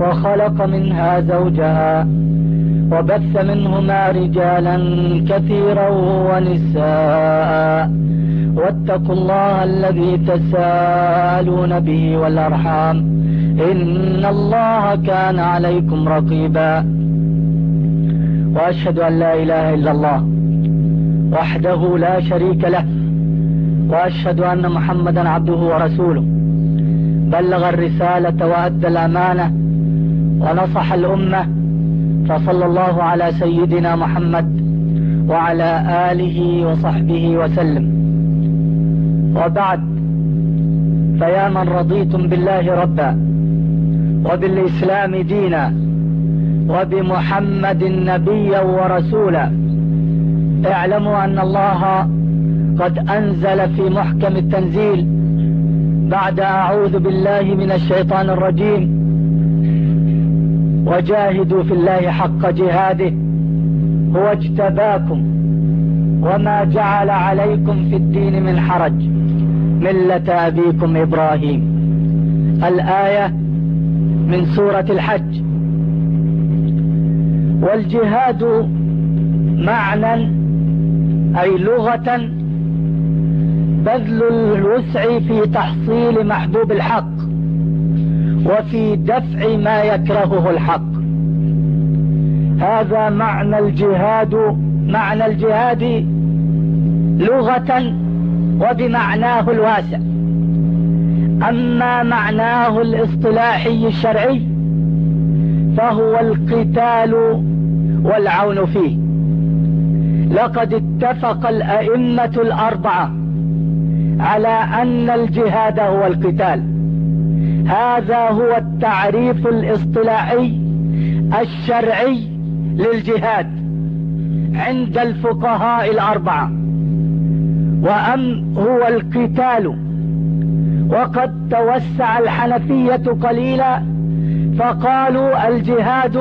وخلق منها زوجها وبث منهما رجالا كثيرا ونساء واتقوا الله الذي تساءلون به والأرحام إن الله كان عليكم رقيبا وأشهد أن لا إله إلا الله وحده لا شريك له وأشهد أن محمدا عبده ورسوله بلغ الرسالة وأدى الأمانة ونصح الأمة فصلى الله على سيدنا محمد وعلى آله وصحبه وسلم. وبعد فيا من رضيتم بالله ربا وبالإسلام دينا وبمحمد نبيا ورسولا اعلموا أن الله قد أنزل في محكم التنزيل بعد أعوذ بالله من الشيطان الرجيم. وجاهدوا في الله حق جهاده. هو اجتباكم وما جعل عليكم في الدين من حرج. ملة أبيكم إبراهيم. الآية من سورة الحج. والجهاد معنى أي لغة بذل الوسع في تحصيل محبوب الحق. وفي دفع ما يكرهه الحق. هذا معنى الجهاد معنى الجهاد لغة وبمعناه الواسع. أما معناه الاصطلاحي الشرعي فهو القتال والعون فيه. لقد اتفق الأئمة الأربعة على أن الجهاد هو القتال. هذا هو التعريف الاصطلاحي الشرعي للجهاد عند الفقهاء الأربعة وأم هو القتال. وقد توسع الحنفية قليلا فقالوا الجهاد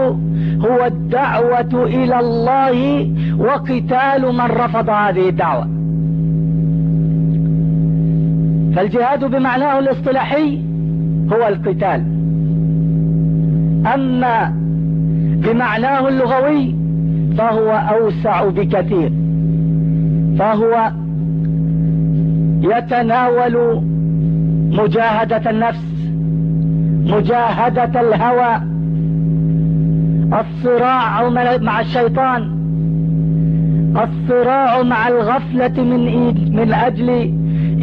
هو الدعوة إلى الله وقتال من رفض هذه الدعوة. فالجهاد بمعناه الاصطلاحي هو القتال. أما بمعناه اللغوي فهو أوسع بكثير. فهو يتناول مجاهدة النفس مجاهدة الهوى الصراع مع الشيطان الصراع مع الغفلة من, من أجل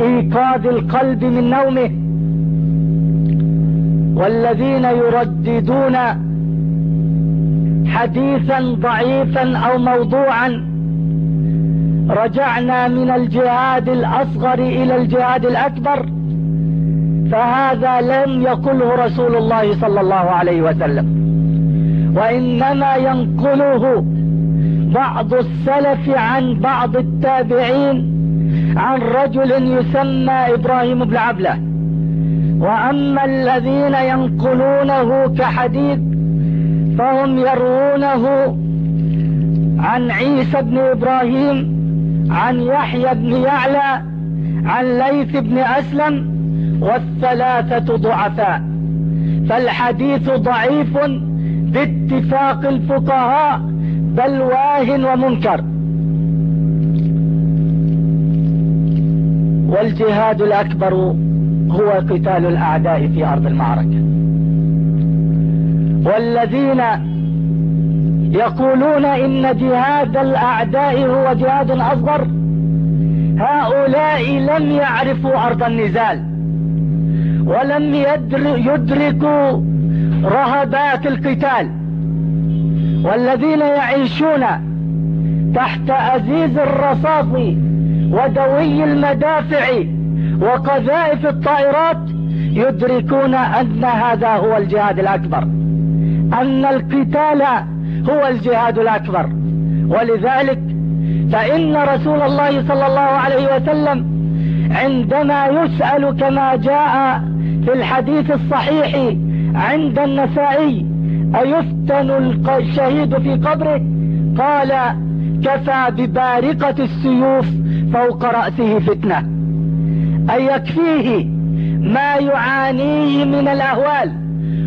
إيقاظ القلب من نومه. والذين يرددون حديثا ضعيفا أو موضوعا رجعنا من الجهاد الأصغر إلى الجهاد الأكبر فهذا لم يقله رسول الله صلى الله عليه وسلم. وإنما ينقله بعض السلف عن بعض التابعين عن رجل يسمى إبراهيم بن عبلة. وأما الذين ينقلونه كحديث فهم يروونه عن عيسى بن إبراهيم عن يحيى بن يعلى عن ليث بن أسلم والثلاثة ضعفاء. فالحديث ضعيف باتفاق الفقهاء بل واهن ومنكر. والجهاد الأكبر هو قتال الأعداء في أرض المعركة. والذين يقولون إن جهاد الأعداء هو جهاد أصغر هؤلاء لم يعرفوا أرض النزال ولم يدركوا رهبات القتال. والذين يعيشون تحت أزيز الرصاص ودوي المدافع وقذائف الطائرات يدركون أن هذا هو الجهاد الأكبر. أن القتال هو الجهاد الأكبر. ولذلك فإن رسول الله صلى الله عليه وسلم عندما يسأل كما جاء في الحديث الصحيح عند النسائي أيفتن الشهيد في قبره؟ قال كفى ببارقة السيوف فوق رأسه فتنة. أي يكفيه ما يعانيه من الأهوال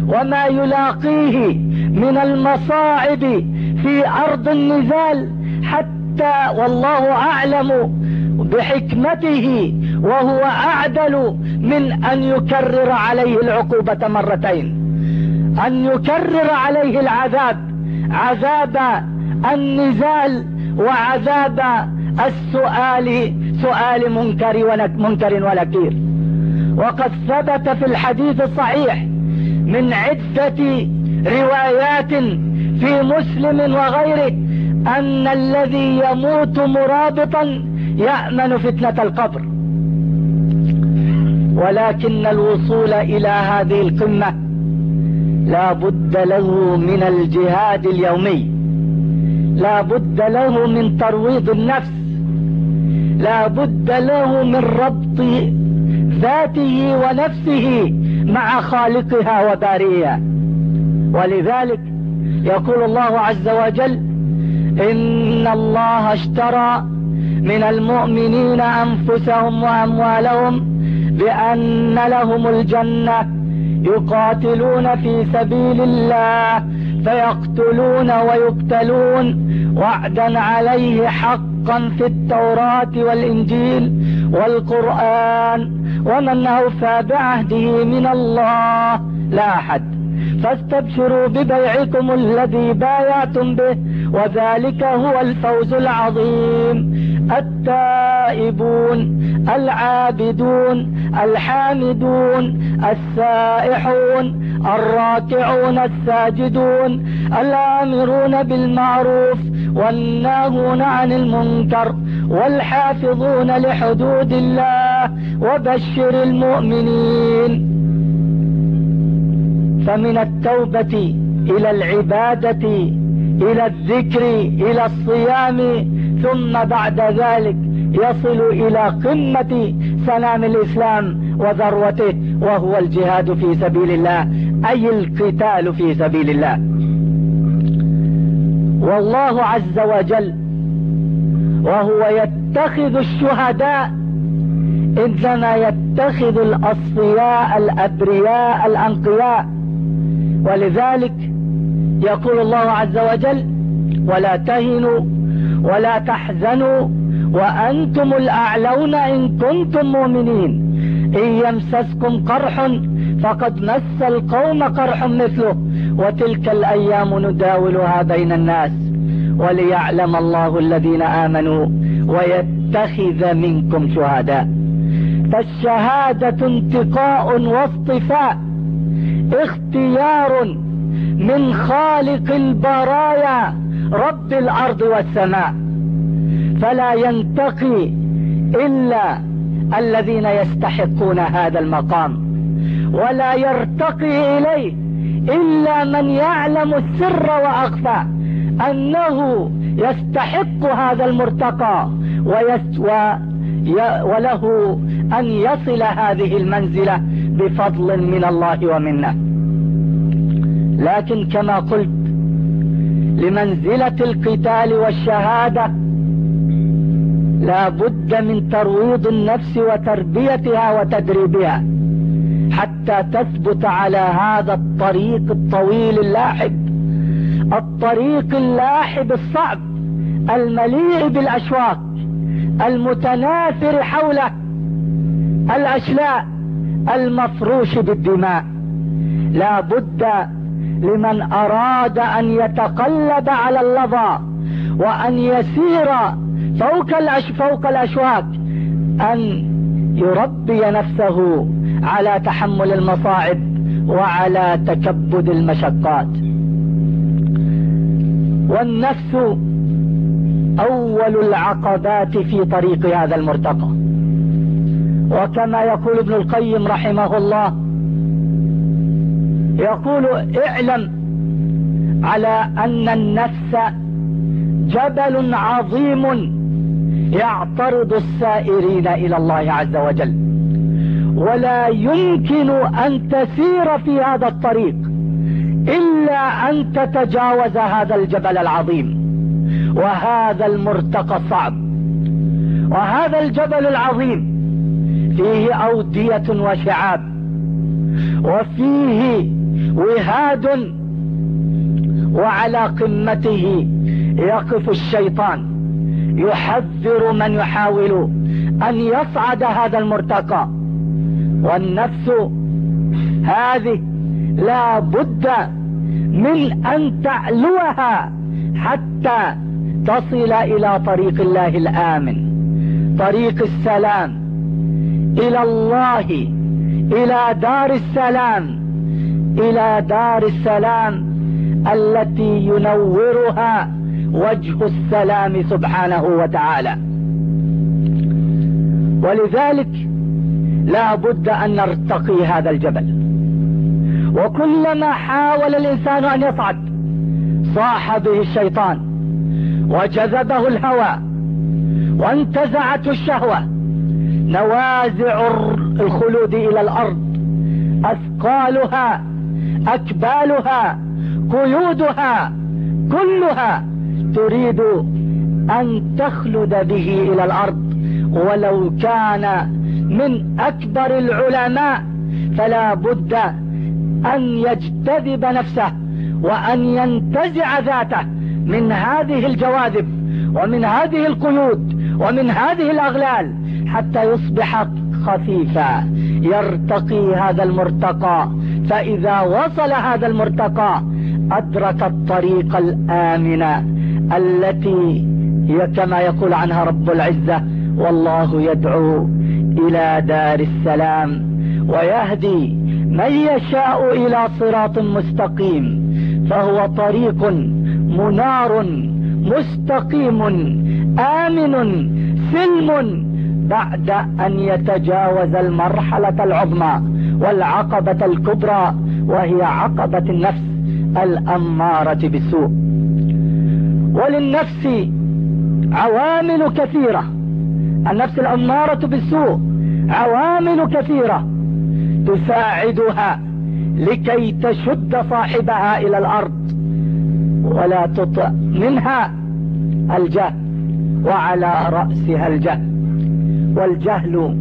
وما يلاقيه من المصاعب في أرض النزال حتى والله أعلم بحكمته وهو أعدل من أن يكرر عليه العقوبة مرتين. أن يكرر عليه العذاب عذاب النزال وعذاب السؤال سؤال منكر منكر ونكير. وقد ثبت في الحديث الصحيح من عدة روايات في مسلم وغيره أن الذي يموت مرابطا يأمن فتنة القبر. ولكن الوصول إلى هذه القمة لا بد له من الجهاد اليومي. لا بد له من ترويض النفس. لا بد له من ربط ذاته ونفسه مع خالقها وبارئها ولذلك يقول الله عز وجل إن الله اشترى من المؤمنين أنفسهم وأموالهم بأن لهم الجنة يقاتلون في سبيل الله فيقتلون ويقتلون. وعدا عليه حقا في التوراة والإنجيل والقرآن. ومن أوفى بعهده من الله. لا أحد. فاستبشروا ببيعكم الذي بايعتم به. وذلك هو الفوز العظيم. التائبون العابدون الحامدون السائحون الراكعون الساجدون الآمرون بالمعروف والناهون عن المنكر والحافظون لحدود الله وبشر المؤمنين. فمن التوبة إلى العبادة إلى الذكر إلى الصيام ثم بعد ذلك يصل إلى قمة سلام الإسلام وذروته وهو الجهاد في سبيل الله أي القتال في سبيل الله. والله عز وجل وهو يتخذ الشهداء إنما يتخذ الأصفياء الأبرياء الأنقياء. ولذلك يقول الله عز وجل ولا تهنوا ولا تحزنوا وأنتم الأعلون إن كنتم مؤمنين. إن يمسسكم قرح فقد مس القوم قرح مثله وتلك الأيام نداولها بين الناس. وليعلم الله الذين آمنوا ويتخذ منكم شهداء. فالشهادة انتقاء واصطفاء اختيار من خالق البرايا رب الأرض والسماء. فلا ينتقي إلا الذين يستحقون هذا المقام. ولا يرتقي إليه إلا من يعلم السر وأخفى أنه يستحق هذا المرتقى ويسوى وله أن يصل هذه المنزلة بفضل من الله ومنه. لكن كما قلت لمنزلة القتال والشهادة. لا بد من ترويض النفس وتربيتها وتدريبها حتى تثبت على هذا الطريق الطويل اللاحب الطريق اللاحب الصعب المليء بالأشواق المتناثر حوله الأشلاء المفروش بالدماء. لا بد لمن أراد أن يتقلب على اللظى وأن يسير فوق, الأش فوق الأشواك أن يربي نفسه على تحمل المصاعب وعلى تكبد المشقات. والنفس أول العقبات في طريق هذا المرتقى. وكما يقول ابن القيم رحمه الله يقول اعلم على أن النفس جبل عظيم يعترض السائرين إلى الله عز وجل. ولا يمكن أن تسير في هذا الطريق إلا أن تتجاوز هذا الجبل العظيم. وهذا المرتقى الصعب وهذا الجبل العظيم فيه أودية وشعاب. وفيه وهاد وعلى قمته يقف الشيطان يحذر من يحاول أن يصعد هذا المرتقى. والنفس هذه لا بد من أن تعلوها حتى تصل إلى طريق الله الآمن طريق السلام. إلى الله إلى دار السلام. إلى دار السلام التي ينورها وجه السلام سبحانه وتعالى. ولذلك لا بد أن نرتقي هذا الجبل. وكلما حاول الإنسان أن يصعد صاح به الشيطان وجذبه الهوى وانتزعته الشهوة نوازع الخلود إلى الأرض أثقالها أكبالها قيودها كلها تريد أن تخلد به إلى الأرض. ولو كان من أكبر العلماء فلا بد أن يجتذب نفسه وأن ينتزع ذاته من هذه الجواذب ومن هذه القيود ومن هذه الأغلال حتى يصبح خفيفا يرتقي هذا المرتقى. فإذا وصل هذا المرتقى أدرك الطريق الامنه التي هي كما يقول عنها رب العزة والله يدعو إلى دار السلام ويهدي من يشاء إلى صراط مستقيم. فهو طريق منار مستقيم آمن سلم بعد أن يتجاوز المرحلة العظمى والعقبة الكبرى وهي عقبة النفس الأمارة بالسوء. وللنفس عوامل كثيرة. النفس الأمارة بالسوء عوامل كثيرة تساعدها لكي تشد صاحبها إلى الأرض ولا تطع منها الجهل وعلى رأسها الجهل. والجهل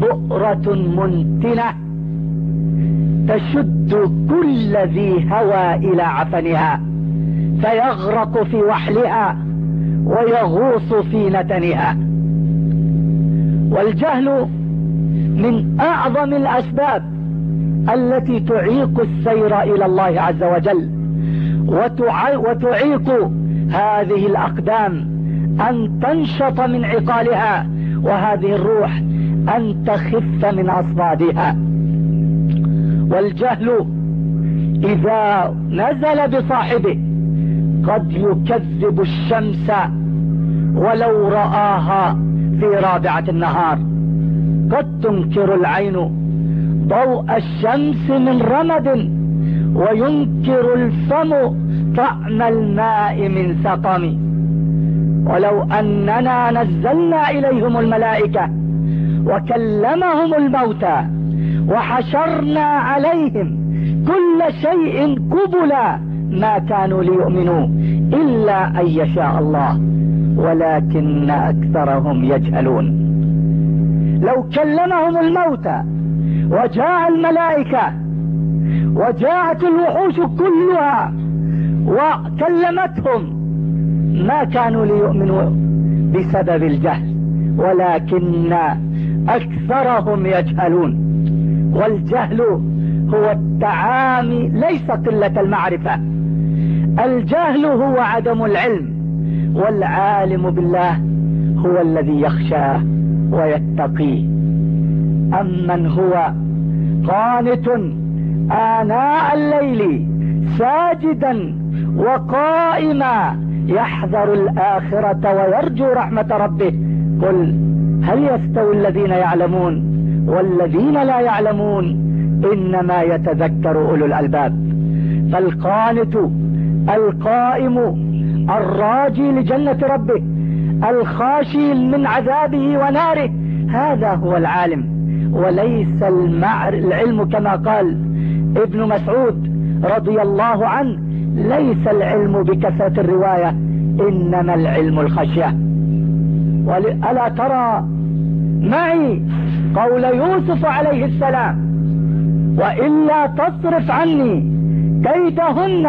بؤرة منتنة تشد كل ذي هوى إلى عفنها فيغرق في وحلها ويغوص في نتنها. والجهل من أعظم الأسباب التي تعيق السير إلى الله عز وجل وتعيق هذه الأقدام. أن تنشط من عقالها وهذه الروح أن تخف من اصفادها والجهل إذا نزل بصاحبه قد يكذب الشمس ولو رآها في رابعة النهار. قد تنكر العين ضوء الشمس من رمد وينكر الفم طعم الماء من سقم. ولو أننا نزلنا إليهم الملائكة وكلمهم الموتى وحشرنا عليهم كل شيء قبلا ما كانوا ليؤمنوا إلا أن يشاء الله ولكن أكثرهم يجهلون. لو كلمهم الموتى وجاء الملائكة وجاءت الوحوش كلها وكلمتهم ما كانوا ليؤمنوا بسبب الجهل ولكن أكثرهم يجهلون. والجهل هو التعامي ليس قلة المعرفة. الجهل هو عدم العلم والعالم بالله هو الذي يخشاه ويتقيه أمن هو قانت آناء الليل ساجدا وقائما يحذر الآخرة ويرجو رحمة ربه. قل هل يستوي الذين يعلمون والذين لا يعلمون؟ إنما يتذكر أولو الألباب. فالقانت القائم الراجي لجنة ربه الخاشي من عذابه وناره. هذا هو العالم. وليس العلم كما قال ابن مسعود رضي الله عنه ليس العلم بكثرة الرواية إنما العلم الخشية. ألا ترى معي قول يوسف عليه السلام وإلا تصرف عني كيدهن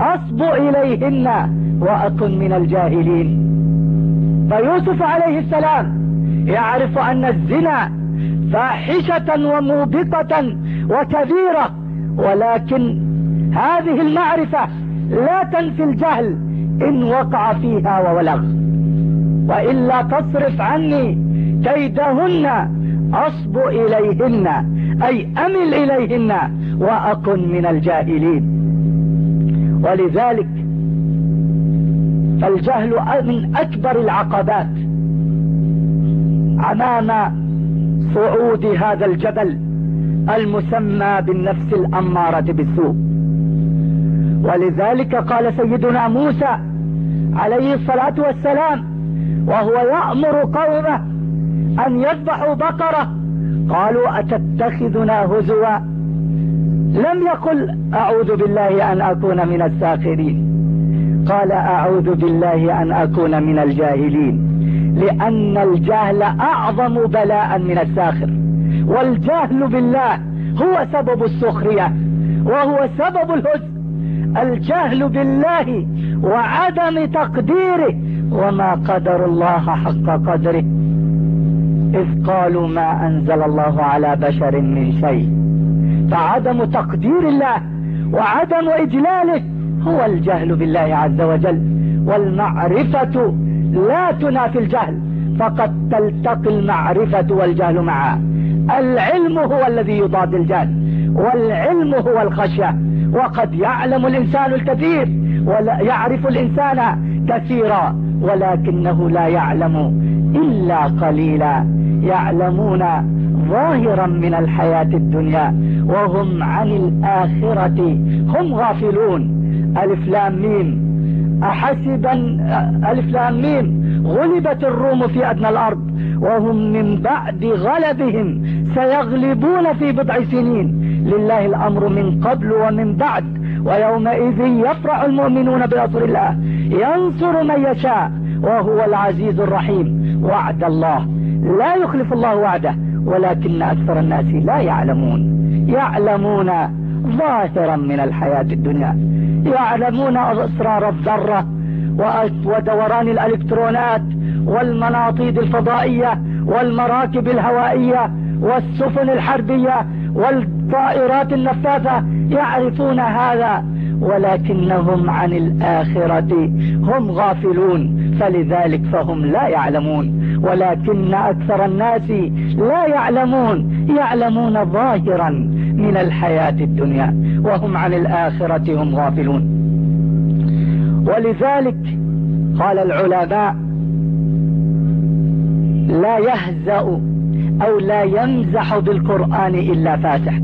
أصب إليهن وأكن من الجاهلين. فيوسف عليه السلام يعرف أن الزنا فاحشة وموبقة وكبيرة ولكن هذه المعرفة لا تنفي الجهل إن وقع فيها وولغ وإلا تصرف عني كيدهن أصب إليهن أي أمل إليهن وأكن من الجاهلين. ولذلك فالجهل من أكبر العقبات أمام صعود هذا الجبل المسمى بالنفس الأمارة بالسوء. ولذلك قال سيدنا موسى عليه الصلاة والسلام وهو يأمر قومه أن يذبحوا بقرة. قالوا أتتخذنا هزوا؟ لم يقل أعوذ بالله أن أكون من الساخرين. قال أعوذ بالله أن أكون من الجاهلين لأن الجهل أعظم بلاء من الساخر والجهل بالله هو سبب السخرية وهو سبب الهزء. الجهل بالله وعدم تقديره وما قدر الله حق قدره. إذ قالوا ما أنزل الله على بشر من شيء. فعدم تقدير الله وعدم إجلاله هو الجهل بالله عز وجل. والمعرفة لا تنافي الجهل فقد تلتقي المعرفة والجهل معا. العلم هو الذي يضاد الجهل والعلم هو الخشية. وقد يعلم الإنسان الكثير ولا يعرف الإنسان كثيرا ولكنه لا يعلم إلا قليلا يعلمون ظاهرا من الحياة الدنيا وهم عن الآخرة هم غافلون. ألف لام ميم. أحسبا ألف لام ميم. غلبت الروم في أدنى الأرض وهم من بعد غلبهم سيغلبون في بضع سنين. لله الأمر من قبل ومن بعد ويومئذ يفرح المؤمنون بنصر الله ينصر من يشاء وهو العزيز الرحيم. وعد الله. لا يخلف الله وعده ولكن أكثر الناس لا يعلمون. يعلمون ظاهرا من الحياة الدنيا. يعلمون أسرار الذرة ودوران الإلكترونات والمناطيد الفضائية والمراكب الهوائية والسفن الحربية والطائرات النفاثة يعرفون هذا ولكنهم عن الآخرة هم غافلون فلذلك فهم لا يعلمون. ولكن أكثر الناس لا يعلمون يعلمون ظاهرا من الحياة الدنيا وهم عن الآخرة هم غافلون. ولذلك قال العلماء لا يهزأ أو لا يمزح بالقرآن إلا فاتح.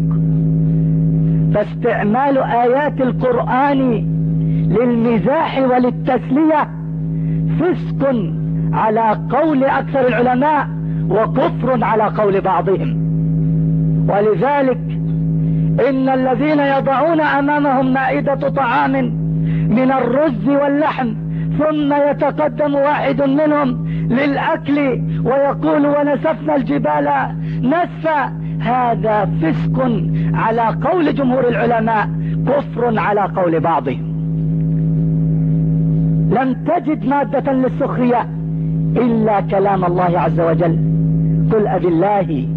فاستعمال آيات القرآن للمزاح وللتسلية فسق على قول أكثر العلماء وكفر على قول بعضهم. ولذلك إن الذين يضعون أمامهم مائدة طعام من الرز واللحم ثم يتقدم واحد منهم للأكل ويقول ونسفنا الجبال نسفا. هذا فسق على قول جمهور العلماء كفر على قول بعضهم لم تجد مادة للسخرية إلا كلام الله عز وجل. قل أبي الله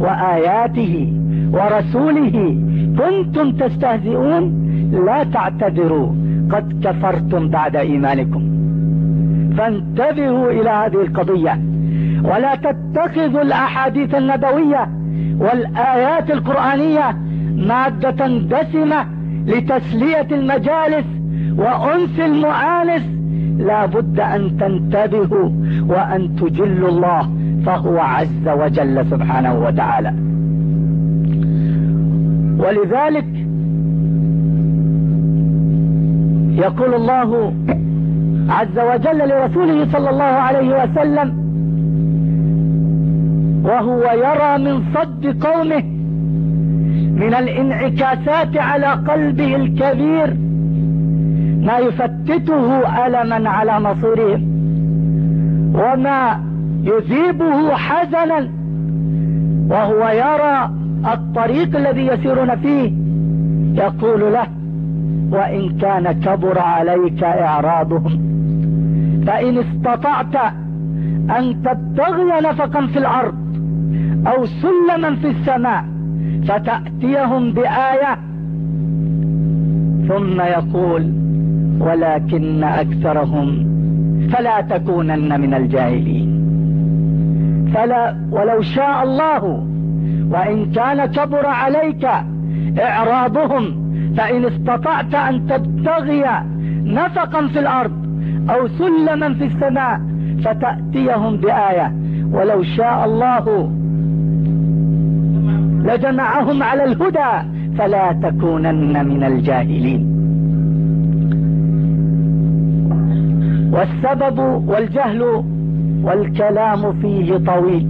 وآياته ورسوله كنتم تستهزئون. لا تعتذروا قد كفرتم بعد إيمانكم. فانتبهوا إلى هذه القضية. ولا تتخذوا الأحاديث النبوية والآيات القرآنية مادة دسمة لتسلية المجالس وأنس المعانس لا بد أن تنتبهوا وأن تجلوا الله فهو عز وجل سبحانه وتعالى. ولذلك يقول الله عز وجل لرسوله صلى الله عليه وسلم وهو يرى من صد قومه من الانعكاسات على قلبه الكبير ما يفتته ألما على مصيرهم وما يذيبه حزنا وهو يرى الطريق الذي يسيرون فيه يقول له وإن كان كبر عليك إعراضهم. فإن استطعت أن تبتغي نفقا في الأرض أو سلما في السماء فتأتيهم بآية ثم يقول ولكن أكثرهم فلا تكونن من الجاهلين. فلا ولو شاء الله وإن كان كبر عليك إعراضهم فإن استطعت أن تبتغي نفقا في الأرض أو سلما في السماء فتأتيهم بآية. ولو شاء الله لجمعهم على الهدى فلا تكونن من الجاهلين. والسبب والجهل والكلام فيه طويل.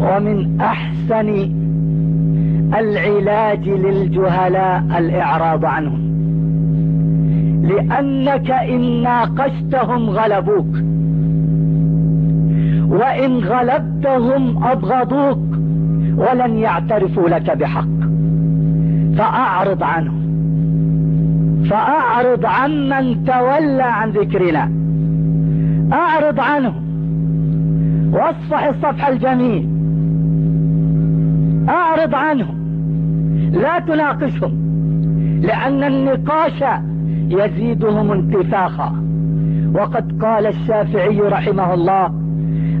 ومن أحسن العلاج للجهلاء الإعراض عنهم. لأنك إن ناقشتهم غلبوك. وإن غلبتهم أبغضوك ولن يعترفوا لك بحق. فأعرض عنهم. فأعرض عمن تولى عن ذكرنا. أعرض عنهم. واصفح الصفح الجميل. أعرض عنهم. لا تناقشهم. لأن النقاش يزيدهم انتفاخا. وقد قال الشافعي رحمه الله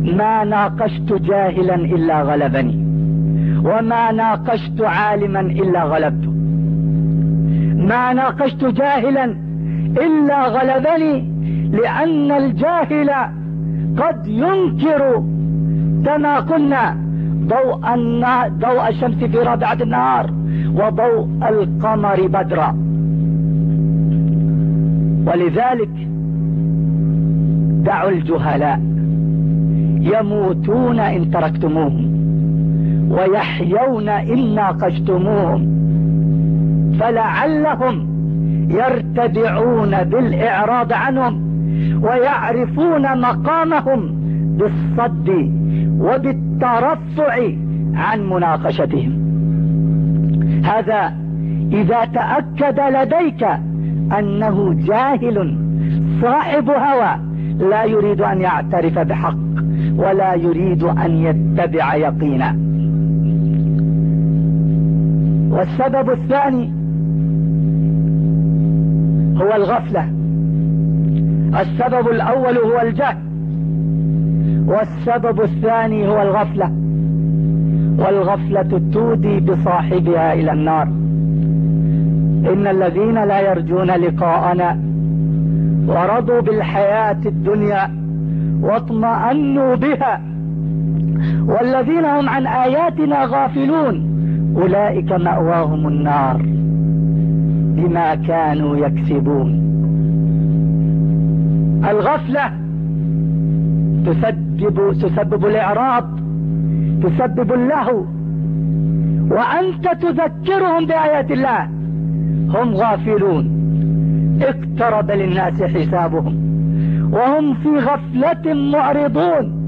ما ناقشت جاهلا إلا غلبني وما ناقشت عالما إلا غلبته ما ناقشت جاهلا إلا غلبني لأن الجاهل قد ينكر كما قلنا ضوء, ضوء الشمس في رابعة النهار وضوء القمر بدرا. ولذلك دعوا الجهلاء يموتون إن تركتموهم ويحيون إن ناقشتموهم فلعلهم يرتدعون بالإعراض عنهم ويعرفون مقامهم بالصد وبالترفع عن مناقشتهم. هذا إذا تأكد لديك أنه جاهل صاحب هوى لا يريد أن يعترف بحق ولا يريد أن يتبع يقينا. والسبب الثاني هو الغفلة. السبب الأول هو الجهل والسبب الثاني هو الغفلة. والغفلة تودي بصاحبها إلى النار. إن الذين لا يرجون لقاءنا ورضوا بالحياة الدنيا واطمأنوا بها والذين هم عن آياتنا غافلون أولئك مأواهم النار بما كانوا يكسبون. الغفلة تسبب, تسبب الإعراض تسبب اللهو وأنت تذكرهم بآيات الله. هم غافلون. اقترب للناس حسابهم. وهم في غفلة معرضون.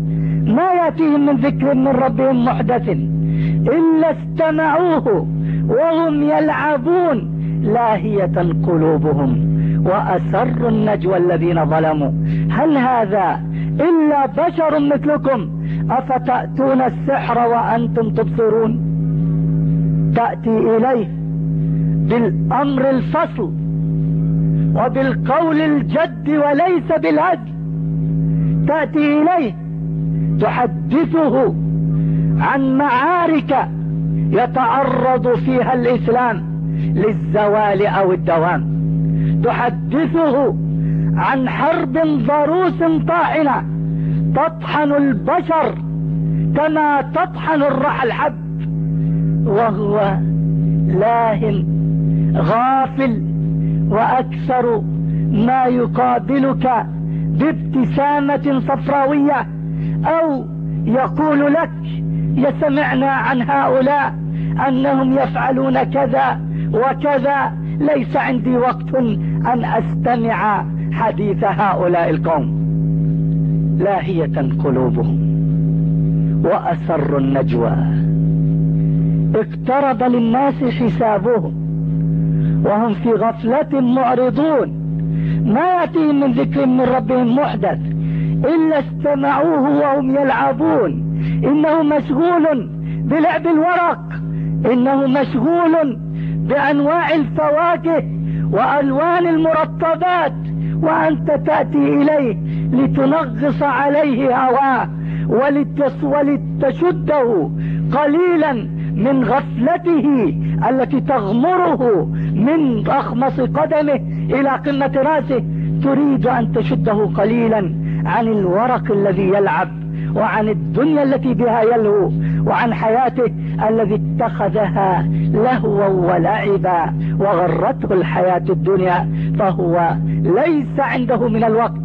ما يأتيهم من ذكر من ربهم محدث إلا استمعوه وهم يلعبون. لاهية قلوبهم. وأسروا النجوى الذين ظلموا. هل هذا إلا بشر مثلكم؟ أفتأتون السحر وأنتم تبصرون؟ تأتي إليه بالأمر الفصل وبالقول الجد وليس بالهزل تأتي إليه تحدثه عن معارك يتعرض فيها الإسلام للزوال أو الدوام. تحدثه عن حرب ضروس طاحنة تطحن البشر كما تطحن الرحى الحب. وهو لاهن غافل وأكثر ما يقابلك بابتسامة صفراوية أو يقول لك يسمعنا عن هؤلاء أنهم يفعلون كذا وكذا. ليس عندي وقت أن أستمع حديث هؤلاء القوم. لاهية قلوبهم وأسر النجوى. اقترب للناس حسابهم. وهم في غفلة معرضون. ما يأتيهم من ذكر من ربهم محدث إلا استمعوه وهم يلعبون. إنه مشغول بلعب الورق. إنه مشغول بأنواع الفواكه وألوان المرطبات. وأنت تأتي إليه لتنغص عليه هواه ولتشده قليلا. من غفلته التي تغمره من أخمص قدمه إلى قمة رأسه تريد أن تشده قليلا عن الورق الذي يلعب وعن الدنيا التي بها يلهو وعن حياته الذي اتخذها لهوا ولعبا وغرته الحياة الدنيا. فهو ليس عنده من الوقت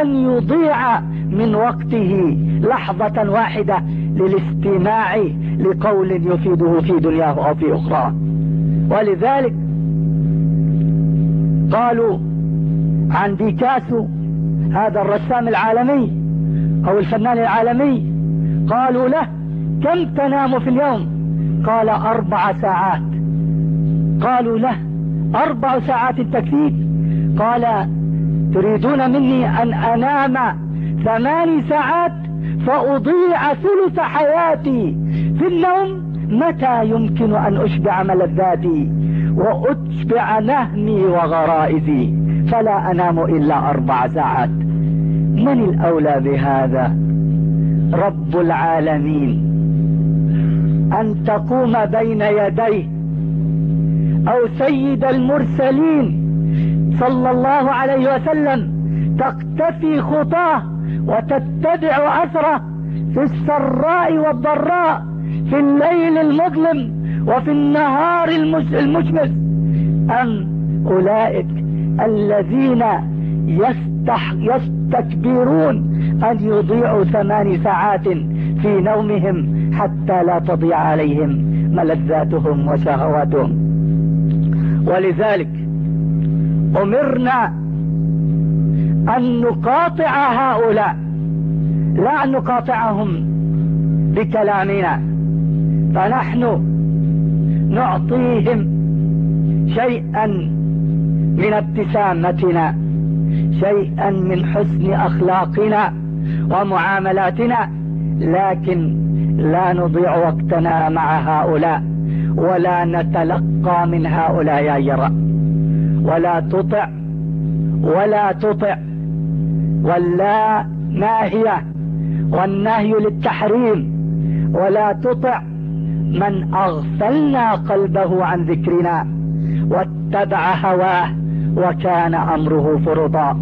أن يضيع من وقته لحظة واحدة للاستماع لقول يفيده في دنياه أو في أخرى. ولذلك قالوا عن بيكاسو هذا الرسام العالمي أو الفنان العالمي قالوا له كم تنام في اليوم؟ قال أربع ساعات. قالوا له أربع ساعات تكفيك قال تريدون مني أن أنام ثماني ساعات؟ فأضيع ثلث حياتي. في النوم متى يمكن أن أشبع ملذاتي وأتبع نهمي وغرائزي؟ فلا أنام إلا أربع ساعات. من الأولى بهذا؟ رب العالمين. أن تقوم بين يديه. أو سيد المرسلين. صلى الله عليه وسلم. تقتفي خطاه. وتتبع أثره في السراء والضراء في الليل المظلم وفي النهار المشمس. أم أولئك الذين يستح يستكبرون أن يضيعوا ثمان ساعات في نومهم حتى لا تضيع عليهم ملذاتهم وشهواتهم. ولذلك أمرنا أن نقاطع هؤلاء لا أن نقاطعهم بكلامنا. فنحن نعطيهم شيئا من ابتسامتنا شيئا من حسن أخلاقنا ومعاملاتنا لكن لا نضيع وقتنا مع هؤلاء ولا نتلقى من هؤلاء يرى. ولا تطع ولا تطع. ولا ناهية والنهي للتحريم ولا تطع من أغفلنا قلبه عن ذكرنا واتبع هواه وكان أمره فرطا.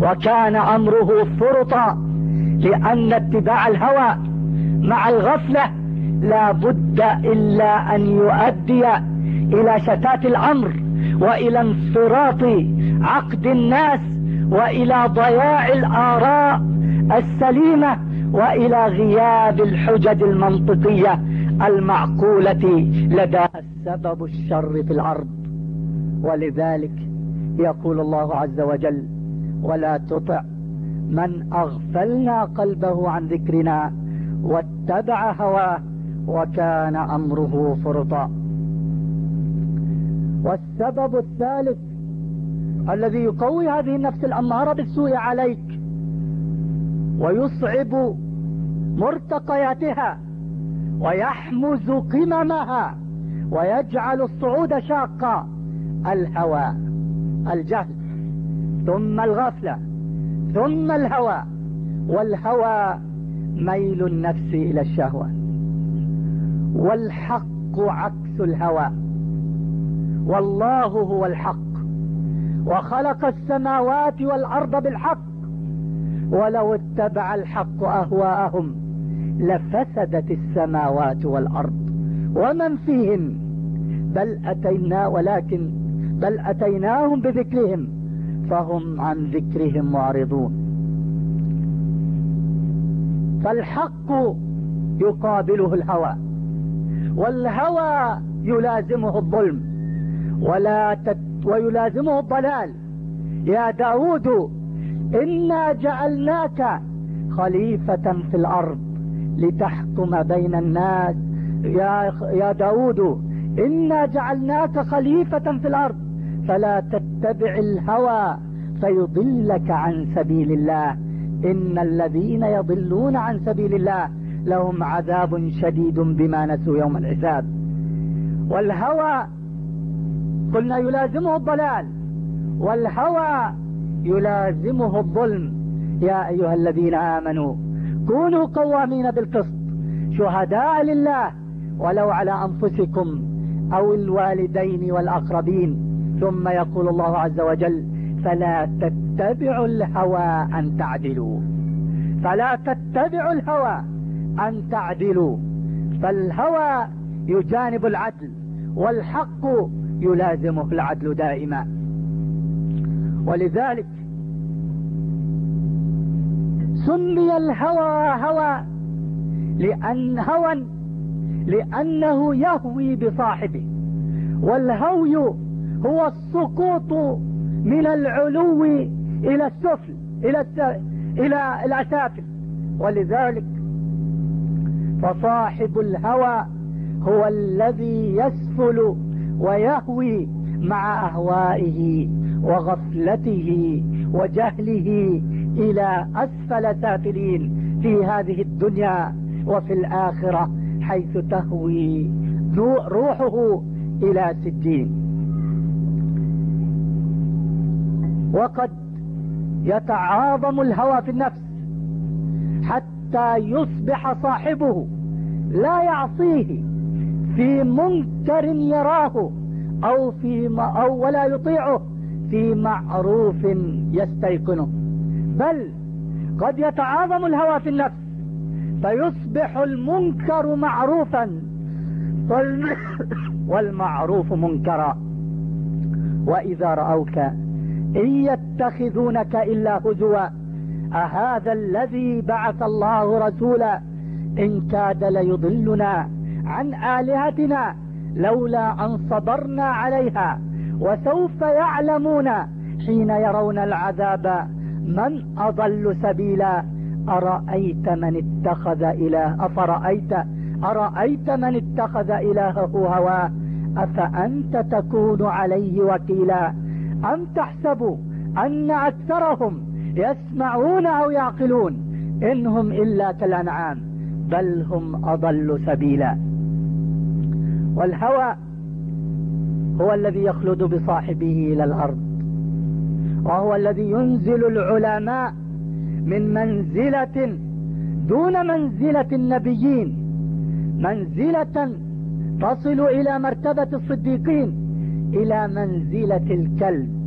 وكان أمره فرطا لأن اتباع الهوى مع الغفلة لا بد إلا أن يؤدي إلى شتات الأمر وإلى انفراط عقد الناس وإلى ضياع الآراء السليمة وإلى غياب الحجج المنطقية المعقولة لدى سبب الشر في الأرض. ولذلك يقول الله عز وجل ولا تطع من أغفلنا قلبه عن ذكرنا واتبع هواه وكان أمره فرطا. والسبب الثالث الذي يقوي هذه النفس الأمارة بالسوء عليك ويصعب مرتقياتها ويحمز قممها ويجعل الصعود شاقا الهوى الجهل ثم الغفلة ثم الهوى والهوى ميل النفس إلى الشهوة والحق عكس الهوى والله هو الحق. وخلق السماوات والأرض بالحق. ولو اتبع الحق أهواءهم لفسدت السماوات والأرض. ومن فيهن بل أتينا ولكن بل أتيناهم بذكرهم فهم عن ذكرهم معرضون. فالحق يقابله الهوى والهوى يلازمه الظلم. ولا تت ويلازمه الضلال. يا داود إنا جعلناك خليفة في الأرض لتحكم بين الناس. يا, يا داود إنا جعلناك خليفة في الأرض. فلا تتبع الهوى فيضلك عن سبيل الله. إن الذين يضلون عن سبيل الله لهم عذاب شديد بما نسوا يوم الحساب. والهوى قلنا يلازمه الضلال والهوى يلازمه الظلم. يا أيها الذين آمنوا كونوا قوامين بالقسط شهداء لله ولو على أنفسكم أو الوالدين والأقربين. ثم يقول الله عز وجل فلا تتبعوا الهوى أن تعدلوا. فلا تتبعوا الهوى أن تعدلوا. فالهوى يجانب العدل والحق يلازمه العدل دائما. ولذلك سمي الهوى هوى لأن هوى لأنه يهوي بصاحبه والهوي هو السقوط من العلو إلى السفل إلى إلى الأسافل ولذلك فصاحب الهوى هو الذي يسفل ويهوي مع أهوائه وغفلته وجهله إلى أسفل سافلين في هذه الدنيا وفي الآخرة حيث تهوي روحه إلى سجين. وقد يتعاظم الهوى في النفس حتى يصبح صاحبه لا يعصيه. في منكر يراه أو في أو ولا يطيعه في معروف يستيقنه. بل قد يتعاظم الهوى في النفس فيصبح المنكر معروفا. والمعروف منكرا. وإذا رأوك إن يتخذونك إلا هزوا أهذا الذي بعث الله رسولا إن كاد ليضلنا. عن آلهتنا لولا أن صبرنا عليها وسوف يعلمون حين يرون العذاب من أضل سبيلا. أرأيت من اتخذ إله؟ أفرأيت؟ أرأيت من اتخذ إلهه هواه أفأنت تكون عليه وكيلا؟ أم تحسب أن أكثرهم يسمعون أو يعقلون؟ إنهم إلا كالأنعام بل هم أضل سبيلا. والهوى هو الذي يخلد بصاحبه إلى الأرض وهو الذي ينزل العلماء من منزلة دون منزلة النبيين منزلة تصل إلى مرتبة الصديقين إلى منزلة الكلب.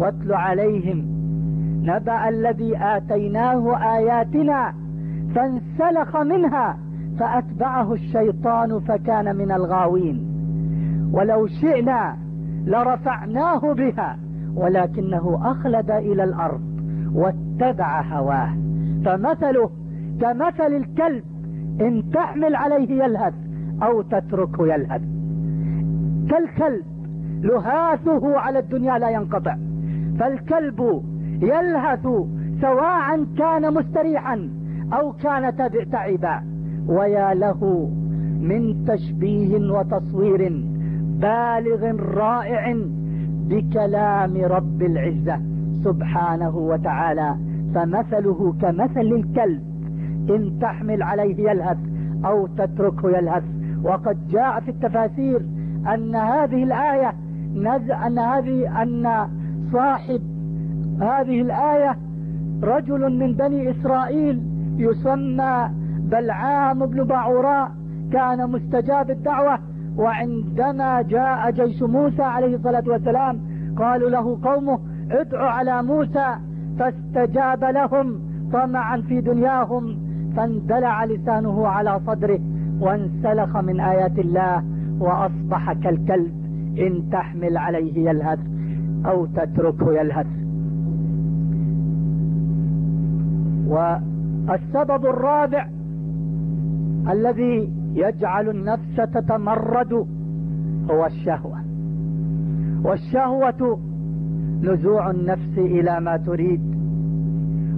واتل عليهم نبأ الذي آتيناه آياتنا فانسلخ منها. فأتبعه الشيطان فكان من الغاوين. ولو شئنا لرفعناه بها ولكنه أخلد إلى الأرض واتبع هواه. فمثله كمثل الكلب إن تحمل عليه يلهث أو تتركه يلهث. كالكلب لهاثه على الدنيا لا ينقطع. فالكلب يلهث سواء كان مستريحا أو كان تعبا ويا له من تشبيه وتصوير بالغ رائع بكلام رب العزة سبحانه وتعالى. فمثله كمثل الكلب إن تحمل عليه يلهث أو تتركه يلهث. وقد جاء في التفاسير أن هذه الآية نز... أن هذه أن صاحب هذه الآية رجل من بني إسرائيل يسمى بلعام بن بعوراء كان مستجاب الدعوة وعندما جاء جيش موسى عليه الصلاة والسلام قالوا له قومه ادعوا على موسى فاستجاب لهم طمعا في دنياهم فاندلع لسانه على صدره وانسلخ من آيات الله وأصبح كالكلب إن تحمل عليه يلهث أو تتركه يلهث. والسبب الرابع الذي يجعل النفس تتمرد هو الشهوة. والشهوة نزوع النفس إلى ما تريد.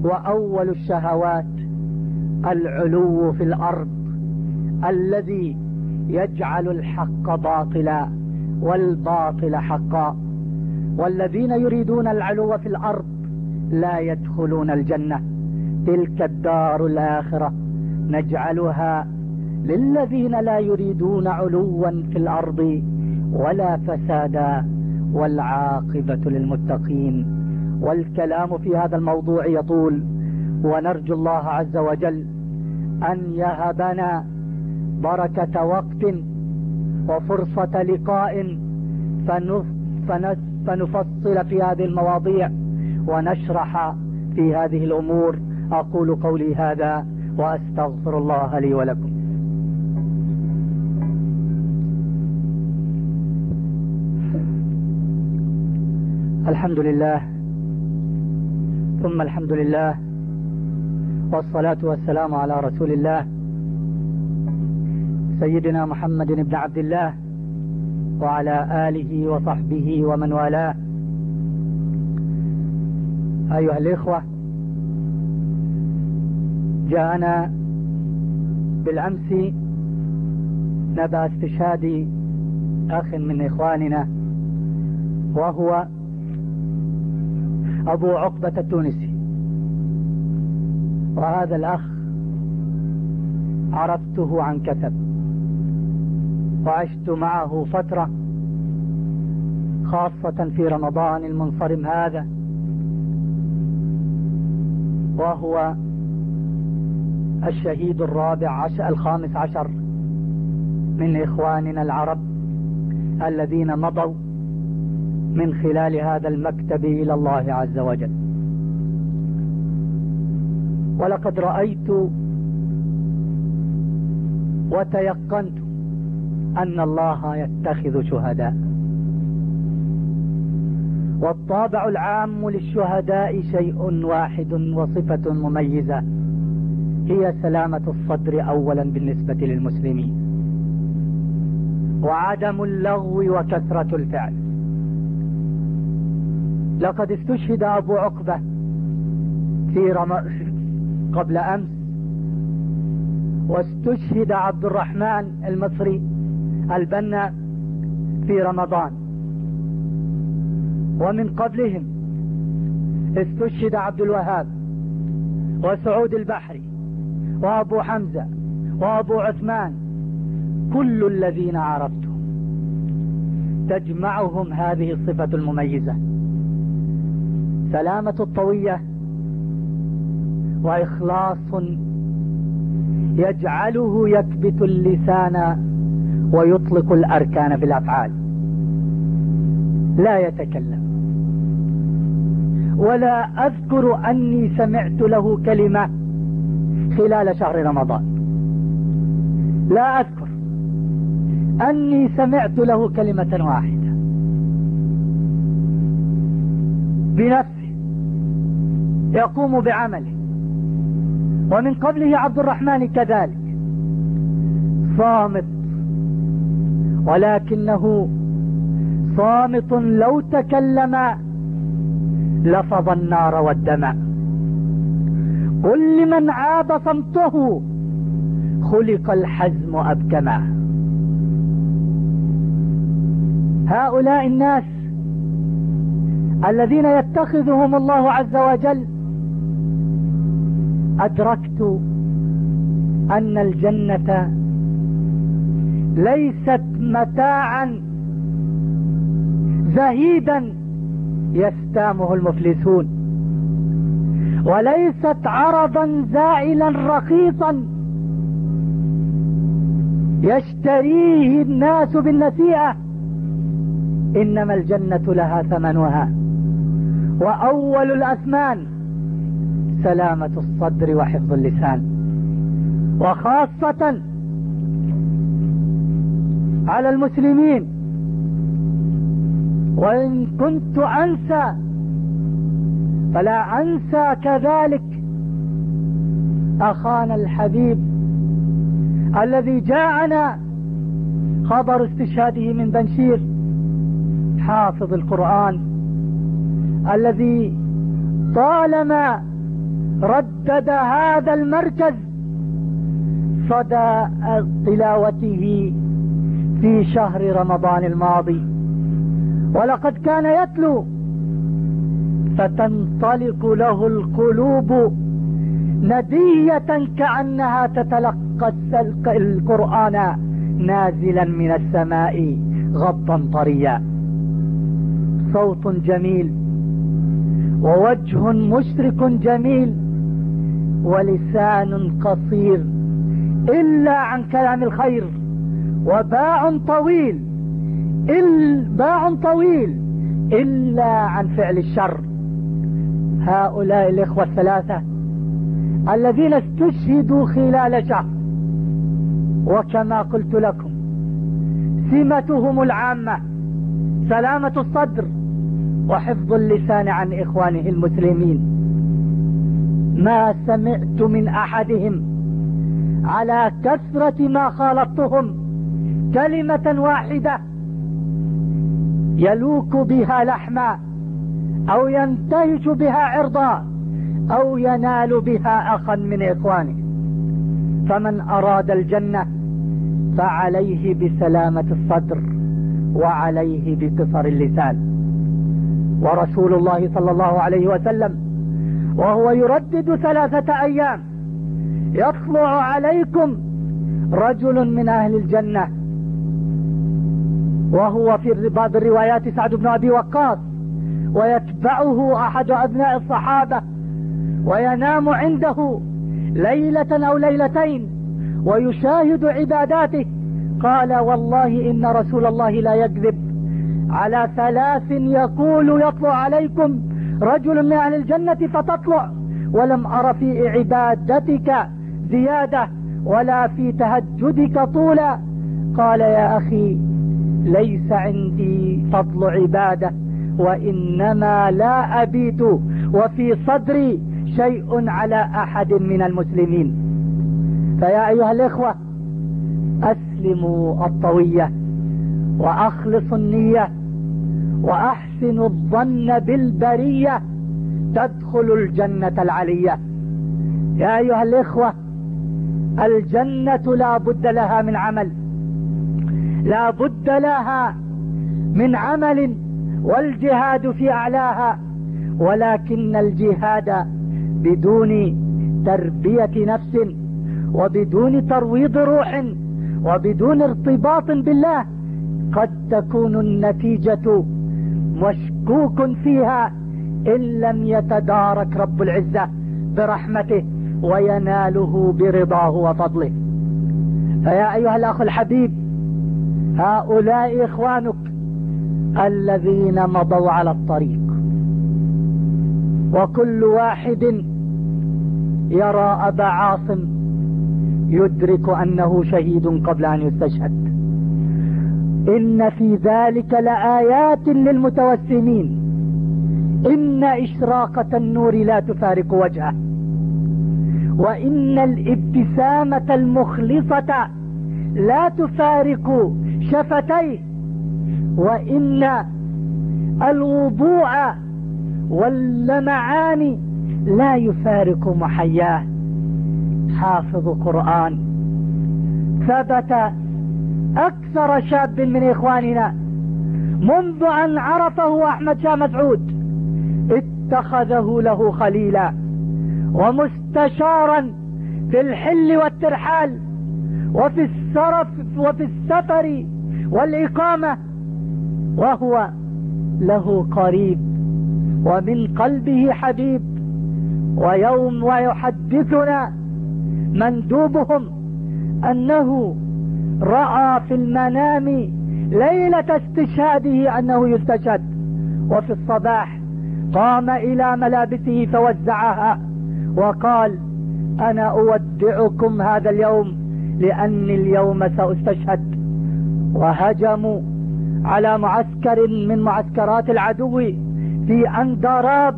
وأول الشهوات العلو في الأرض الذي يجعل الحق باطلا والباطل حقا. والذين يريدون العلو في الأرض لا يدخلون الجنة. تلك الدار الآخرة. نجعلها للذين لا يريدون علوا في الأرض ولا فسادا والعاقبة للمتقين. والكلام في هذا الموضوع يطول ونرجو الله عز وجل أن يهبنا بركة وقت وفرصة لقاء فنفصل في هذه المواضيع ونشرح في هذه الأمور. أقول قولي هذا. وأستغفر الله لي ولكم. الحمد لله ثم الحمد لله والصلاة والسلام على رسول الله سيدنا محمد بن عبد الله وعلى آله وصحبه ومن والاه. أيها الإخوة جاءنا بالأمس نبأ استشهاد أخ من إخواننا وهو أبو عقبة التونسي. وهذا الأخ عرفته عن كثب وعشت معه فترة خاصة في رمضان المنصرم هذا وهو الشهيد الرابع عشر الخامس عشر من إخواننا العرب الذين مضوا من خلال هذا المكتب إلى الله عز وجل. ولقد رأيت وتيقنت أن الله يتخذ شهداء. والطابع العام للشهداء شيء واحد وصفة مميزة. هي سلامة الصدر أولا بالنسبة للمسلمين. وعدم اللغو وكثرة الفعل. لقد استشهد أبو عقبة في رم... قبل أمس. واستشهد عبد الرحمن المصري البنا في رمضان. ومن قبلهم استشهد عبد الوهاب وسعود البحري. وابو حمزة وابو عثمان كل الذين عرفتهم. تجمعهم هذه الصفة المميزة. سلامة الطوية وإخلاص يجعله يكبت اللسان ويطلق الأركان في الأفعال. لا يتكلم. ولا أذكر أني سمعت له كلمة خلال شهر رمضان. لا أذكر أني سمعت له كلمة واحدة. بنفسه يقوم بعمله. ومن قبله عبد الرحمن كذلك. صامت. ولكنه صامت لو تكلم لفظ النار والدمع قل لمن عاب صمته. خلق الحزم أبكما. هؤلاء الناس الذين يتخذهم الله عز وجل أدركت أن الجنة ليست متاعا زهيدا يستامه المفلسون. وليست عرضا زائلا رخيصا. يشتريه الناس بالنسيئة. إنما الجنة لها ثمنها. وأول الأثمان سلامة الصدر وحفظ اللسان. وخاصة على المسلمين. وإن كنت أنسى فلا أنسى كذلك أخانا الحبيب الذي جاءنا خبر استشهاده من بنشير حافظ القرآن الذي طالما ردد هذا المركز صدى تلاوته في شهر رمضان الماضي. ولقد كان يتلو فتنطلق له القلوب ندية كأنها تتلقى القرآن نازلا من السماء غضا طريا. صوت جميل ووجه مشرك جميل ولسان قصير إلا عن كلام الخير وباع طويل باع طويل إلا عن فعل الشر. هؤلاء الإخوة الثلاثة الذين استشهدوا خلال شهر. وكما قلت لكم سمتهم العامة سلامة الصدر وحفظ اللسان عن إخوانه المسلمين. ما سمعت من أحدهم على كثرة ما خالطتهم كلمة واحدة يلوك بها لحما. أو ينتهج بها عرضا أو ينال بها أخا من إخوانه. فمن أراد الجنة فعليه بسلامة الصدر وعليه بقصر اللسان. ورسول الله صلى الله عليه وسلم وهو يردد ثلاثة أيام يطلع عليكم رجل من أهل الجنة. وهو في بعض الروايات سعد بن أبي وقاص ويتبعه أحد أبناء الصحابة وينام عنده ليلة أو ليلتين ويشاهد عباداته. قال والله إن رسول الله لا يكذب. على ثلاث يقول يطلع عليكم رجل من أهل الجنة فتطلع. ولم أر في عبادتك زيادة ولا في تهجدك طولا. قال يا أخي ليس عندي فضل عبادة. وإنما لا أبيت وفي صدري شيء على أحد من المسلمين. فيا أيها الإخوة أسلموا الطوية وأخلصوا النية وأحسنوا الظن بالبرية تدخلوا الجنة العلية. يا أيها الإخوة الجنة لا بد لها من عمل. لا بد لها من عمل. والجهاد في أعلاها ولكن الجهاد بدون تربية نفس وبدون ترويض روح وبدون ارتباط بالله قد تكون النتيجة مشكوك فيها إن لم يتدارك رب العزة برحمته ويناله برضاه وفضله. فيا أيها الأخ الحبيب هؤلاء إخوانك الذين مضوا على الطريق. وكل واحد يرى أبا عاصم يدرك أنه شهيد قبل أن يستشهد. إن في ذلك لآيات للمتوسمين. إن إشراقة النور لا تفارق وجهه. وإن الابتسامة المخلصة لا تفارق شفتيه. وإن الوضوء واللمعان لا يفارق محياه حافظ قرآن. ثبت أكثر شاب من إخواننا منذ أن عرفه أحمد شاه مسعود اتخذه له خليلا ومستشارا في الحل والترحال وفي السرف وفي السفر والإقامة وهو له قريب ومن قلبه حبيب ويوم ويحدثنا مندوبهم أنه رأى في المنام ليلة استشهاده أنه يستشهد وفي الصباح قام إلى ملابسه فوزعها وقال أنا أودعكم هذا اليوم لأني اليوم سأستشهد وهجموا على معسكر من معسكرات العدو في أندراب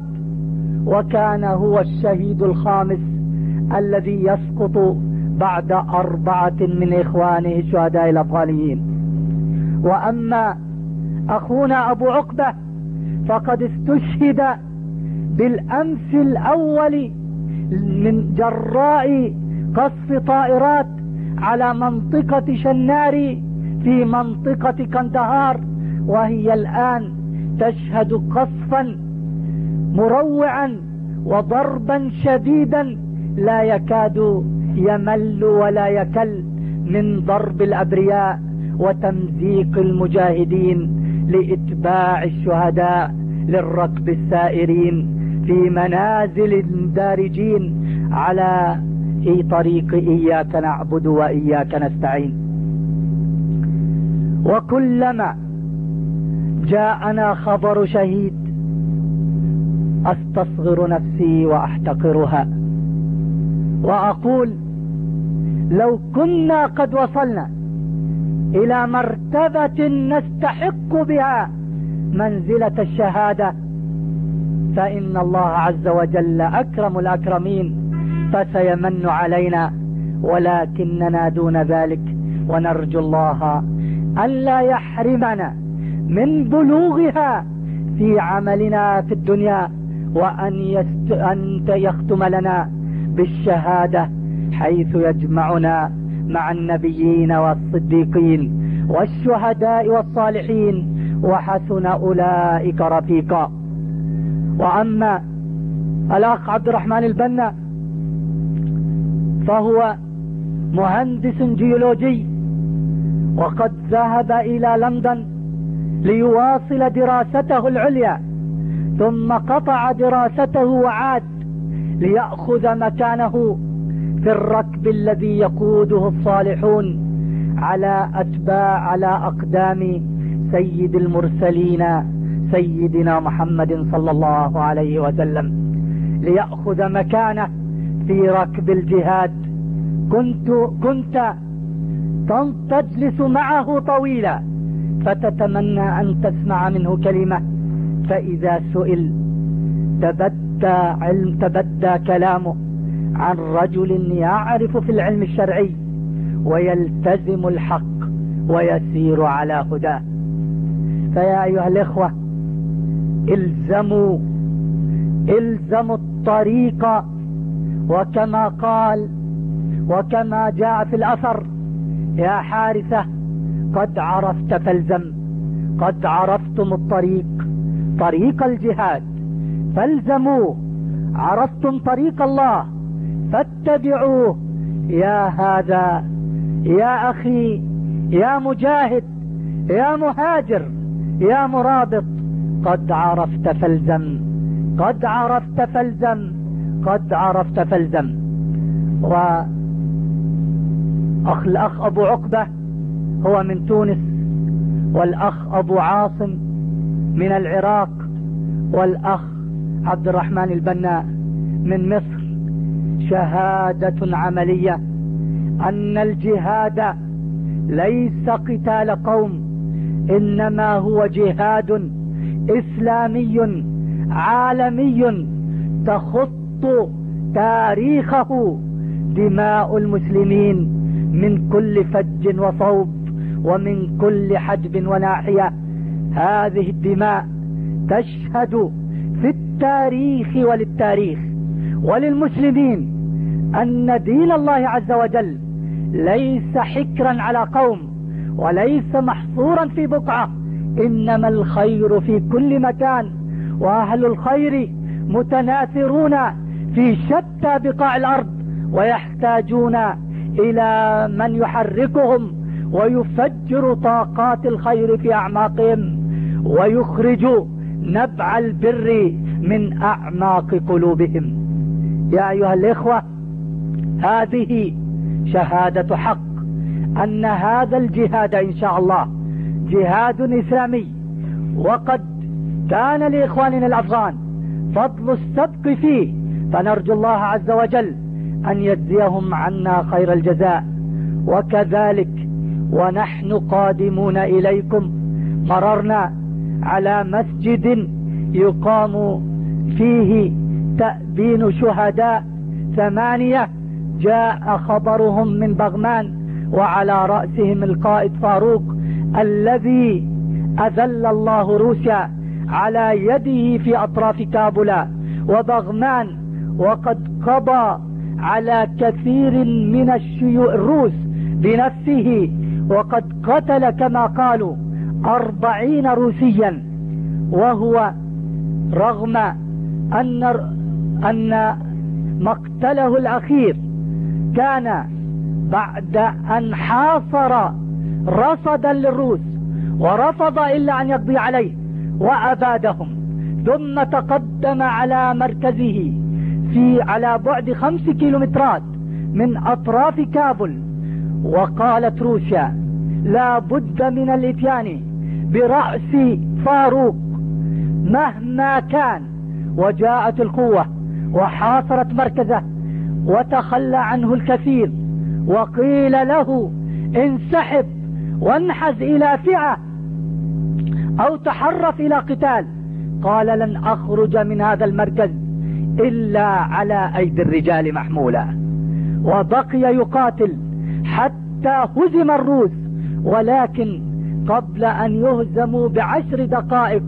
وكان هو الشهيد الخامس الذي يسقط بعد أربعة من إخوانه الشهداء الأفغانيين وأما أخونا أبو عقبة فقد استشهد بالأمس الأول من جراء قصف طائرات على منطقة شناري في منطقة كندهار وهي الآن تشهد قصفا مروعا وضربا شديدا لا يكاد يمل ولا يكل من ضرب الأبرياء وتمزيق المجاهدين لإتباع الشهداء للركب السائرين في منازل الدارجين على في طريق إياك نعبد وإياك نستعين. وكلما جاءنا خبر شهيد أستصغر نفسي وأحتقرها. وأقول لو كنا قد وصلنا إلى مرتبة نستحق بها منزلة الشهادة فإن الله عز وجل أكرم الأكرمين فسيمن علينا ولكننا دون ذلك ونرجو الله أن لا يحرمنا من بلوغها في عملنا في الدنيا وأن يست... أن يختم لنا بالشهادة حيث يجمعنا مع النبيين والصديقين والشهداء والصالحين وحسن أولئك رفيقا. وأما الأخ عبد الرحمن البنا فهو مهندس جيولوجي وقد ذهب إلى لندن ليواصل دراسته العليا ثم قطع دراسته وعاد ليأخذ مكانه في الركب الذي يقوده الصالحون على أتباع على أقدام سيد المرسلين سيدنا محمد صلى الله عليه وسلم ليأخذ مكانه في ركب الجهاد. كنت كنت تجلس معه طويلا فتتمنى أن تسمع منه كلمة. فإذا سئل تبدى علم تبدى كلامه عن رجل يعرف في العلم الشرعي ويلتزم الحق ويسير على هداه. فيا أيها الإخوة إلزموا إلزموا الطريق وكما قال وكما جاء في الأثر يا حارثة قد عرفت فالزم قد عرفتم الطريق طريق الجهاد فالزموه. عرفتم طريق الله فاتبعوه. يا هذا يا أخي يا مجاهد يا مهاجر يا مرابط قد عرفت فالزم قد عرفت فالزم قد عرفت فالزم و أخ الأخ أبو عقبة هو من تونس والأخ أبو عاصم من العراق والأخ عبد الرحمن البناء من مصر. شهادة عملية أن الجهاد ليس قتال قوم إنما هو جهاد إسلامي عالمي تخط تاريخه دماء المسلمين. من كل فج وصوب ومن كل حجب وناحية. هذه الدماء تشهد في التاريخ وللتاريخ وللمسلمين أن دين الله عز وجل ليس حكرا على قوم وليس محصورا في بقعة. إنما الخير في كل مكان. وأهل الخير متناثرون في شتى بقاع الأرض ويحتاجون إلى من يحركهم ويفجر طاقات الخير في أعماقهم ويخرج نبع البر من أعماق قلوبهم. يا أيها الإخوة هذه شهادة حق أن هذا الجهاد إن شاء الله جهاد إسلامي. وقد كان لإخواننا الأفغان فضل السبق فيه فنرجو الله عز وجل أن يجزيهم عنا خير الجزاء. وكذلك ونحن قادمون إليكم. مررنا على مسجد يقام فيه تأبين شهداء. ثمانية جاء خبرهم من بغمان وعلى رأسهم القائد فاروق الذي أذل الله روسيا على يده في أطراف كابولا. وبغمان وقد قضى على كثير من الروس بنفسه وقد قتل كما قالوا أربعين روسيا. وهو رغم أن, أن مقتله الأخير كان بعد أن حاصر رصدا للروس ورفض إلا أن يقضي عليه وأبادهم ثم تقدم على مركزه. في على بعد خمس كيلومترات من أطراف كابل. وقالت روسيا لا بد من الإتيان برأس فاروق مهما كان. وجاءت القوة وحاصرت مركزه وتخلى عنه الكثير. وقيل له انسحب وانحز إلى فئة أو تحرف إلى قتال. قال لن أخرج من هذا المركز. إلا على أيدي الرجال محمولا. وبقي يقاتل حتى هزم الروس. ولكن قبل أن يهزموا بعشر دقائق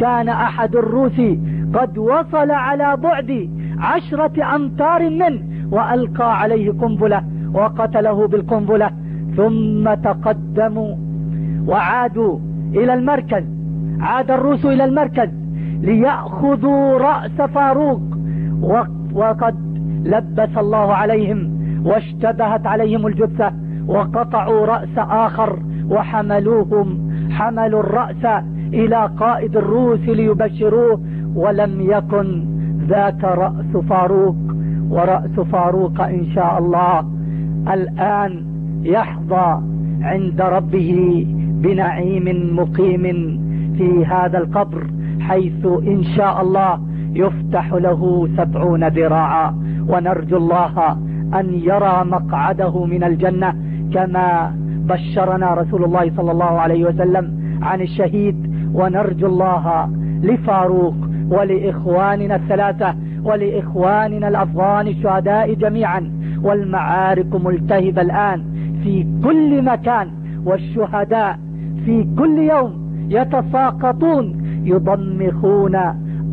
كان أحد الروس قد وصل على بعد عشرة أمتار منه وألقى عليه قنبلة وقتله بالقنبلة. ثم تقدموا وعادوا إلى المركز. عاد الروس إلى المركز ليأخذوا رأس فاروق وقد لبس الله عليهم واشتبهت عليهم الجثة وقطعوا رأس آخر وحملوهم حملوا الرأس إلى قائد الروس ليبشروه ولم يكن ذاك رأس فاروق ورأس فاروق إن شاء الله الآن يحظى عند ربه بنعيم مقيم في هذا القبر حيث إن شاء الله يفتح له سبعون ذراعا. ونرجو الله أن يرى مقعده من الجنة كما بشرنا رسول الله صلى الله عليه وسلم عن الشهيد. ونرجو الله لفاروق ولإخواننا الثلاثة ولإخواننا الأفغان الشهداء جميعا. والمعارك ملتهبة الآن في كل مكان. والشهداء في كل يوم يتساقطون يضمخون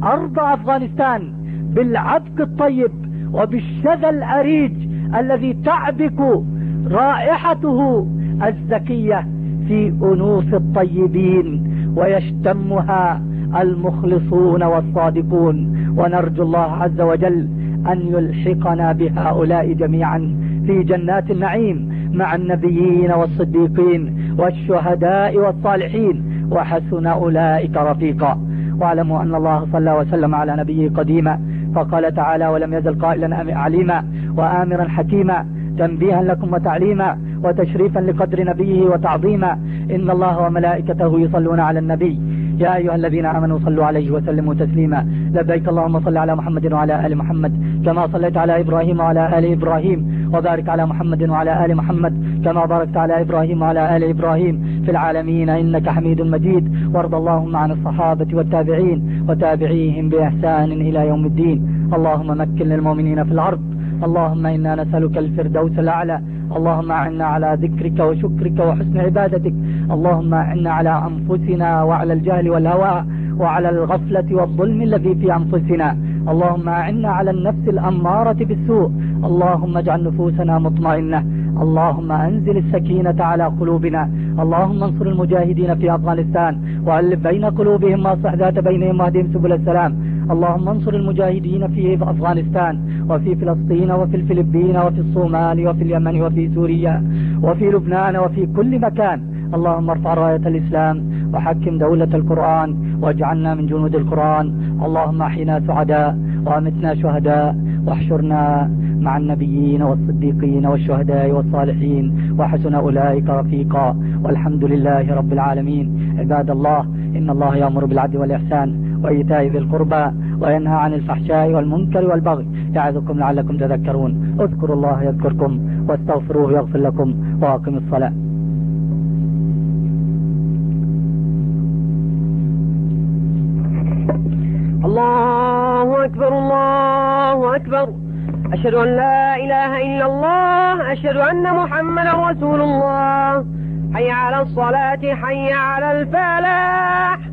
أرض أفغانستان بالعبق الطيب وبالشذى الأريج الذي تعبك رائحته الزكية في أنوف الطيبين ويشتمها المخلصون والصادقون. ونرجو الله عز وجل أن يلحقنا بهؤلاء جميعا في جنات النعيم مع النبيين والصديقين والشهداء والصالحين. وحسن أولئك رفيقا. واعلموا أن الله صلى وسلم على نبيه قديما فقال تعالى ولم يزل قائلا عليما وآمرا حكيما تنبيها لكم وتعليما وتشريفا لقدر نبيه وتعظيما إن الله وملائكته يصلون على النبي يا أيها الذين آمنوا صلوا عليه وسلموا تسليما. لبيك اللهم صل على محمد وعلى آل محمد كما صليت على إبراهيم وعلى آل إبراهيم وبارك على محمد وعلى آل محمد كما باركت على إبراهيم وعلى آل إبراهيم. في العالمين إنك حميد مجيد. وارض اللهم عن الصحابة والتابعين وتابعيهم بإحسان إلى يوم الدين. اللهم مكن للمؤمنين في الأرض. اللهم إنا نسألك الفردوس الأعلى اللهم أعنا على ذكرك وشكرك وحسن عبادتك. اللهم أعنا على أنفسنا وعلى الجهل والهوى وعلى الغفلة والظلم الذي في أنفسنا. اللهم أعنا على النفس الأمارة بالسوء. اللهم اجعل نفوسنا مطمئنة. اللهم أنزل السكينة على قلوبنا. اللهم انصر المجاهدين في أفغانستان. وألف بين قلوبهم وأصلح ذات بينهم وأهدهم سبل السلام. اللهم انصر المجاهدين في أفغانستان وفي فلسطين وفي الفلبين وفي الصومال وفي اليمن وفي سوريا وفي لبنان وفي كل مكان. اللهم ارفع راية الإسلام وحكم دولة القرآن واجعلنا من جنود القرآن. اللهم أحينا سعداء وأمتنا شهداء. واحشرنا مع النبيين والصديقين والشهداء والصالحين. وحسن أولئك رفيقا. والحمد لله رب العالمين. عباد الله إن الله يأمر بالعدل والإحسان. وإيتاء ذي القربى وينهى عن الفحشاء والمنكر والبغي يعظكم لعلكم تذكرون. اذكروا الله يذكركم واستغفروه يغفر لكم وأقم الصلاة. الله أكبر الله أكبر. أشهد أن لا إله إلا الله أشهد أن محمد رسول الله. حي على الصلاة حي على الفلاح.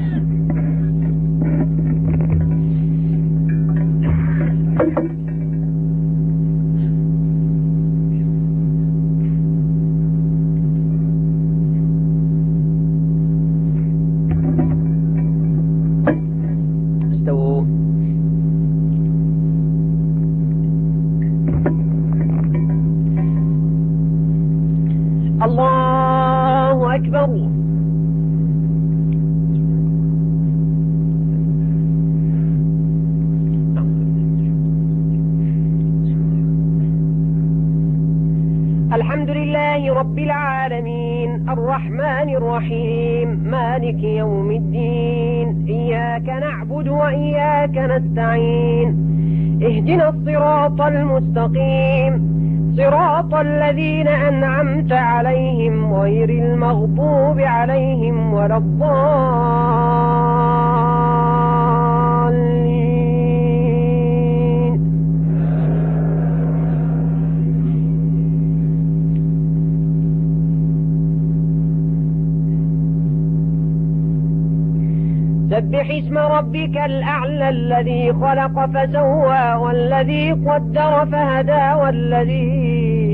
المغضوب عليهم ولا الضالين. سبح اسم ربك الأعلى الذي خلق فسوى والذي قدر فهدى والذي